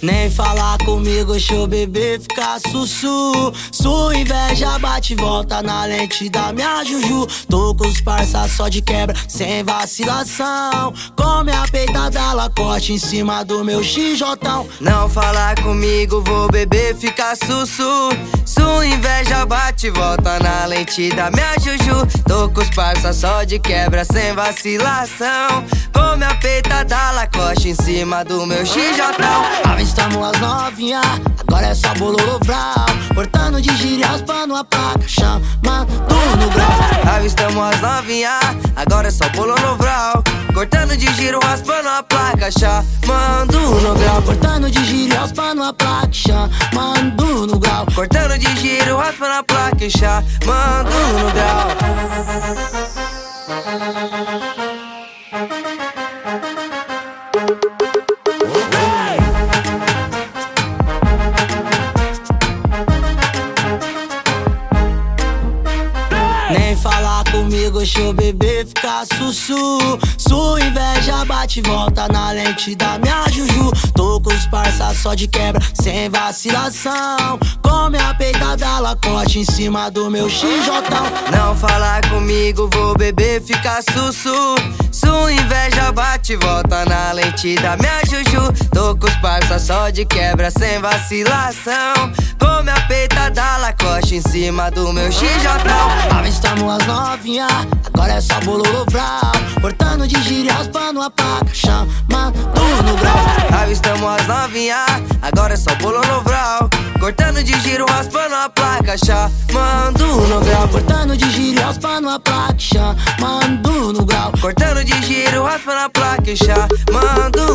Nem falar comigo, deixa o bebê ficar sussu. Sua inveja bate e volta na lente da minha juju. Tô com os parça só de quebra, sem vacilação. Come a peitada, lacote em cima do meu xijotão. Não falar comigo, vou beber, ficar sussu. Inveja bate volta na lente da minha juju. Tô com os parça só de quebra, sem vacilação. Come a peitada, lacote em cima do meu xijotão. Avistamos as novinha, agora é só bololo vral. Cortando de giro e raspando a placa, chamando no grau. Avistamos as novinha, agora é só bolo no vral. Cortando de giro, raspando a placa, chamando no grau. Cortando de giro raspando a placa, chamando giro, raspando a placa, e chamando no grau. Nem falar comigo, deixa o bebê ficar sussu. Sua inveja bate e volta na lente da minha juju. Tô com os parça só de quebra, sem vacilação. Come a peitada, lacote em cima do meu xijotão. Não falar comigo, vou beber, ficar sussu. Sua inveja bate volta na lente da minha juju. Tô com os parça só de quebra, sem vacilação. Come a peita da lacoste em cima do meu xijotão. Avistamos as novinha, agora é só bololo vral. Cortando de e raspando a placa, chamando no grau. Avistamos as novinha, agora é só bolo no vral. Cortando de giro, raspando a placa, chamando no grau. Cortando de giro raspando a placa, chamando no grau. Cortando de giro, raspando a placa, chamando.